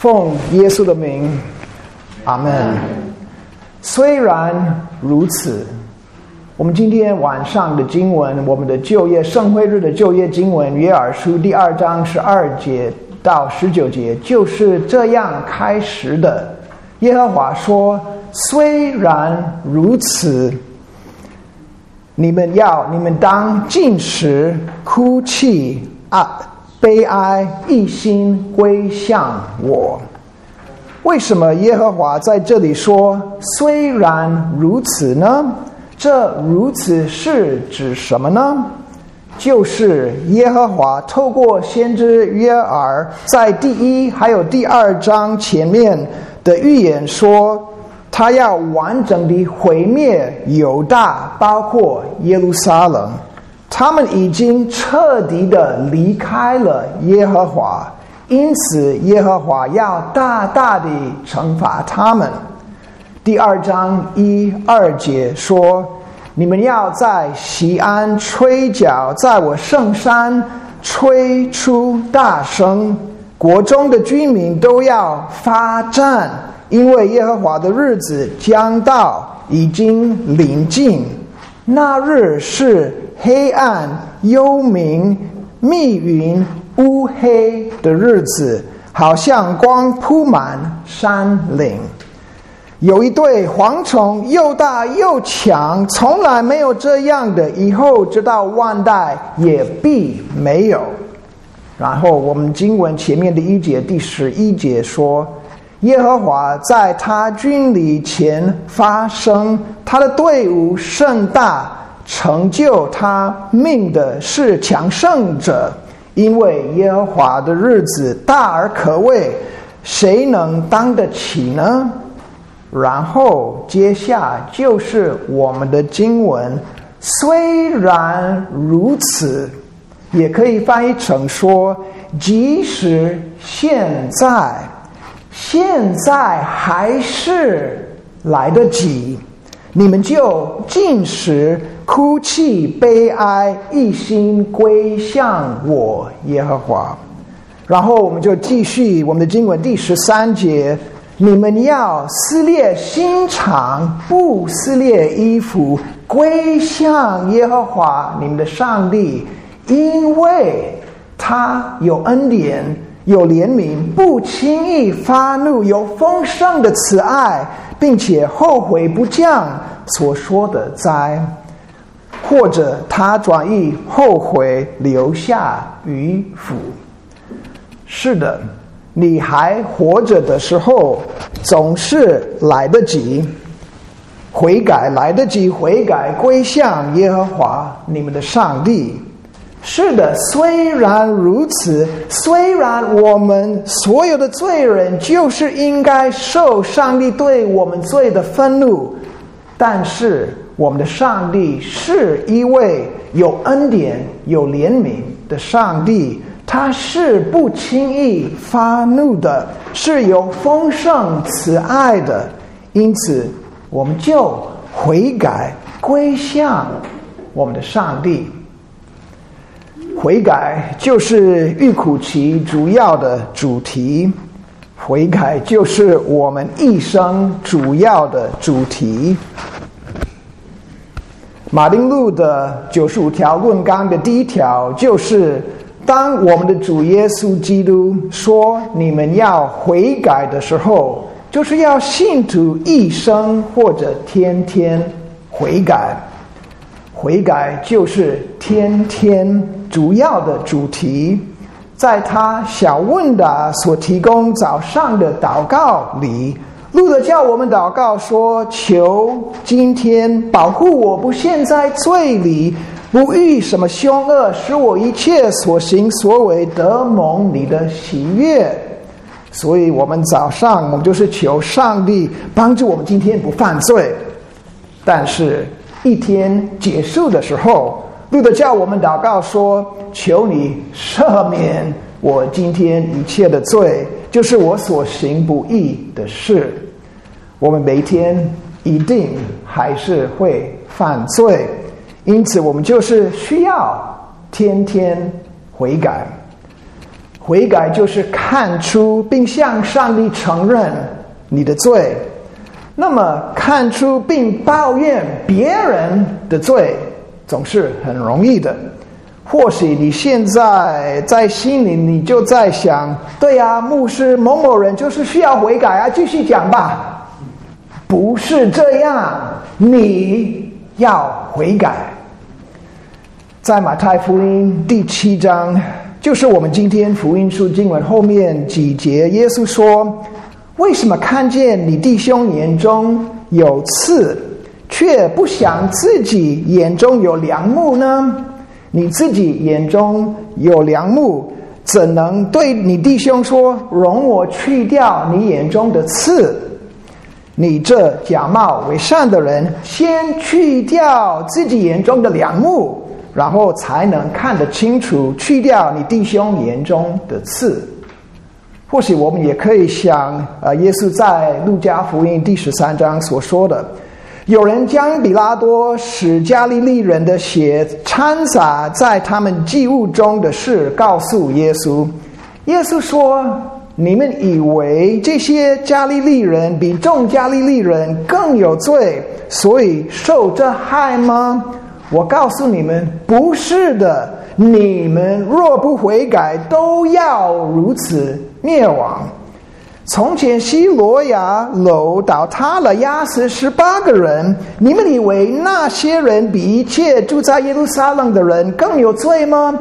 奉耶稣的名，阿门。虽然如此，我们今天晚上的经文，我们的就业圣会日的就业经文，约珥书第二章十二节到十九节，就是这样开始的。耶和华说：“虽然如此，你们要你们当进食、哭泣啊。”悲哀，一心归向我。为什么耶和华在这里说“虽然如此”呢？这“如此”是指什么呢？就是耶和华透过先知约珥在第一还有第二章前面的预言说，他要完整的毁灭犹大，包括耶路撒冷。他们已经彻底的离开了耶和华，因此耶和华要大大的惩罚他们。第二章一二节说：“你们要在西安吹角，在我圣山吹出大声，国中的居民都要发战，因为耶和华的日子将到，已经临近。那日是。”黑暗、幽冥、密云、乌黑的日子，好像光铺满山岭。有一对蝗虫，又大又强，从来没有这样的，以后直到万代也必没有。然后我们经文前面的一节第十一节说：耶和华在他军礼前发声，他的队伍甚大。成就他命的是强盛者，因为耶和华的日子大而可畏，谁能当得起呢？然后接下就是我们的经文，虽然如此，也可以翻译成说，即使现在，现在还是来得及，你们就进食。哭泣悲哀，一心归向我耶和华。然后我们就继续我们的经文第十三节：你们要撕裂心肠，不撕裂衣服，归向耶和华你们的上帝，因为他有恩典，有怜悯，不轻易发怒，有丰盛的慈爱，并且后悔不降所说的灾。或者他转意后悔留下迂腐。是的，你还活着的时候，总是来得及悔改，来得及悔改归向耶和华你们的上帝。是的，虽然如此，虽然我们所有的罪人就是应该受上帝对我们罪的愤怒，但是。我们的上帝是一位有恩典、有怜悯的上帝，他是不轻易发怒的，是有丰盛慈爱的。因此，我们就悔改归向我们的上帝。悔改就是玉苦期主要的主题，悔改就是我们一生主要的主题。马丁路的九十五条论纲的第一条就是：当我们的主耶稣基督说你们要悔改的时候，就是要信徒一生或者天天悔改。悔改就是天天主要的主题，在他小问答所提供早上的祷告里。路德叫我们祷告说：“求今天保护我不陷在罪里，不遇什么凶恶，使我一切所行所为得蒙你的喜悦。”所以，我们早上我们就是求上帝帮助我们今天不犯罪。但是，一天结束的时候，路德叫我们祷告说：“求你赦免我今天一切的罪。”就是我所行不义的事，我们每天一定还是会犯罪，因此我们就是需要天天悔改。悔改就是看出并向上帝承认你的罪。那么，看出并抱怨别人的罪，总是很容易的。或许你现在在心里，你就在想：对呀，牧师某某人就是需要悔改啊，继续讲吧。不是这样，你要悔改。在马太福音第七章，就是我们今天福音书经文后面几节，耶稣说。为什么看见你弟兄眼中有刺，却不想自己眼中有良木呢？你自己眼中有良木，怎能对你弟兄说：“容我去掉你眼中的刺？”你这假冒为善的人，先去掉自己眼中的良木，然后才能看得清楚，去掉你弟兄眼中的刺。或许我们也可以想，呃，耶稣在路加福音第十三章所说的：“有人将比拉多使加利利人的血掺洒在他们祭物中的事告诉耶稣。”耶稣说：“你们以为这些加利利人比众加利利人更有罪，所以受这害吗？我告诉你们，不是的。你们若不悔改，都要如此。”灭亡。从前西罗亚楼倒塌了，压死十八个人。你们以为那些人比一切住在耶路撒冷的人更有罪吗？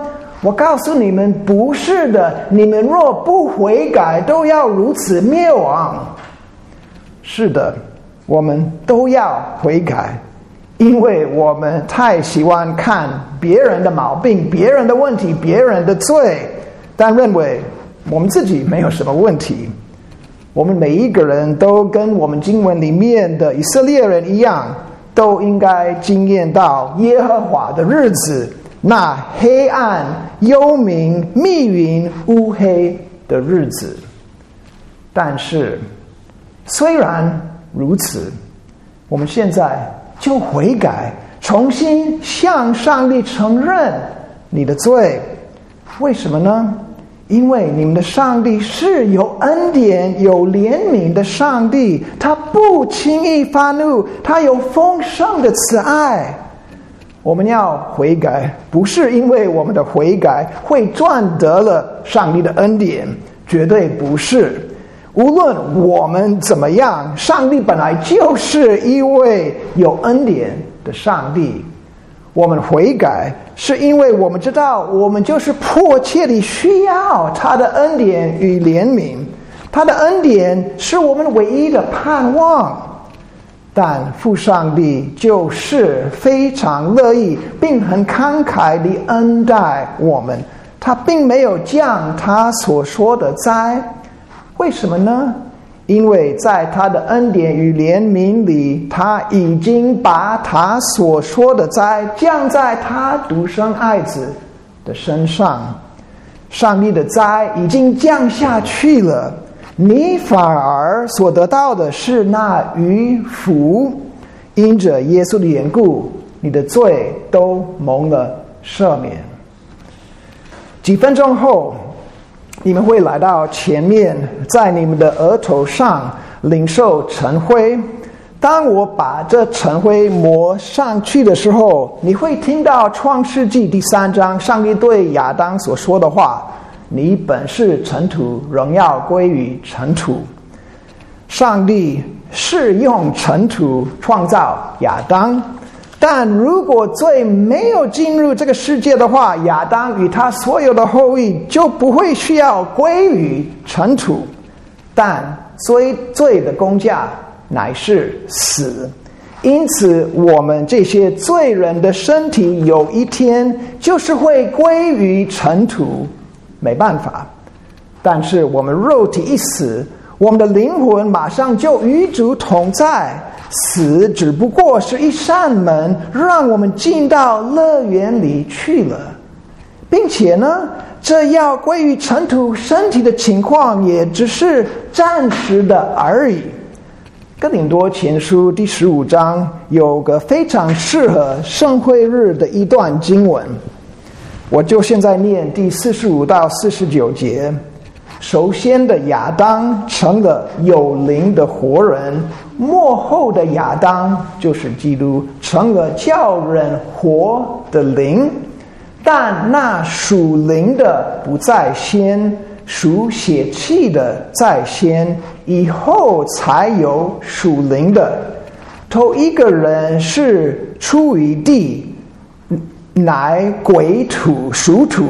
我告诉你们，不是的。你们若不悔改，都要如此灭亡。是的，我们都要悔改，因为我们太喜欢看别人的毛病、别人的问题、别人的罪，但认为。我们自己没有什么问题，我们每一个人都跟我们经文里面的以色列人一样，都应该经验到耶和华的日子，那黑暗、幽冥、密云、乌黑的日子。但是，虽然如此，我们现在就悔改，重新向上帝承认你的罪，为什么呢？因为你们的上帝是有恩典、有怜悯的上帝，他不轻易发怒，他有丰盛的慈爱。我们要悔改，不是因为我们的悔改会赚得了上帝的恩典，绝对不是。无论我们怎么样，上帝本来就是一位有恩典的上帝。我们悔改，是因为我们知道，我们就是迫切的需要他的恩典与怜悯。他的恩典是我们唯一的盼望。但父上帝就是非常乐意，并很慷慨的恩待我们。他并没有降他所说的灾，为什么呢？因为在他的恩典与怜悯里，他已经把他所说的灾降在他独生爱子的身上。上帝的灾已经降下去了，你反而所得到的是那余福。因着耶稣的缘故，你的罪都蒙了赦免。几分钟后。你们会来到前面，在你们的额头上领受晨灰。当我把这晨灰抹上去的时候，你会听到创世纪第三章上帝对亚当所说的话：“你本是尘土，荣耀归于尘土。”上帝是用尘土创造亚当。但如果罪没有进入这个世界的话，亚当与他所有的后裔就不会需要归于尘土。但罪罪的工价乃是死，因此我们这些罪人的身体有一天就是会归于尘土，没办法。但是我们肉体一死，我们的灵魂马上就与主同在。死只不过是一扇门，让我们进到乐园里去了，并且呢，这要归于尘土身体的情况，也只是暂时的而已。哥林多前书第十五章有个非常适合盛会日的一段经文，我就现在念第四十五到四十九节。首先的亚当成了有灵的活人，幕后的亚当就是基督，成了叫人活的灵。但那属灵的不在先，属血气的在先，以后才有属灵的。头一个人是出于地，乃鬼土属土。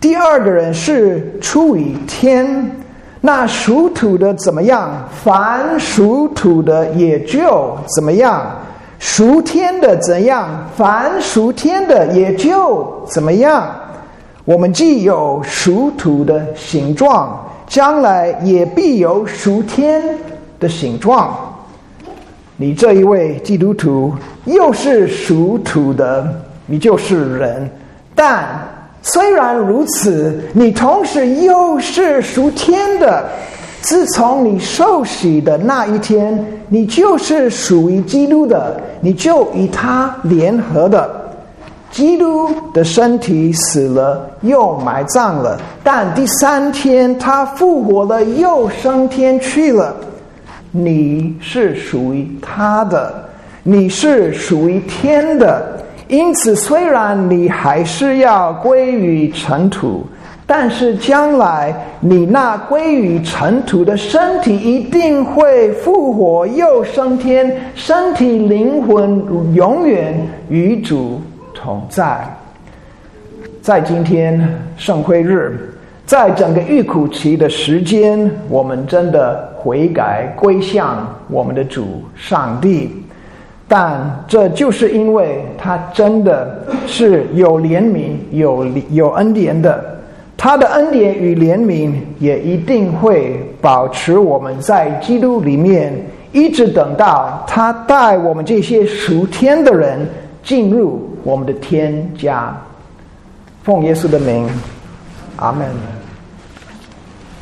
第二个人是出于天，那属土的怎么样？凡属土的也就怎么样？属天的怎样？凡属天的也就怎么样？我们既有属土的形状，将来也必有属天的形状。你这一位基督徒又是属土的，你就是人，但。虽然如此，你同时又是属天的。自从你受洗的那一天，你就是属于基督的，你就与他联合的。基督的身体死了，又埋葬了，但第三天他复活了，又升天去了。你是属于他的，你是属于天的。因此，虽然你还是要归于尘土，但是将来你那归于尘土的身体一定会复活，又升天，身体灵魂永远与主同在。在今天圣辉日，在整个预苦期的时间，我们真的悔改归向我们的主上帝。但这就是因为他真的是有怜悯、有有恩典的，他的恩典与怜悯也一定会保持我们在基督里面，一直等到他带我们这些属天的人进入我们的天家。奉耶稣的名，阿门。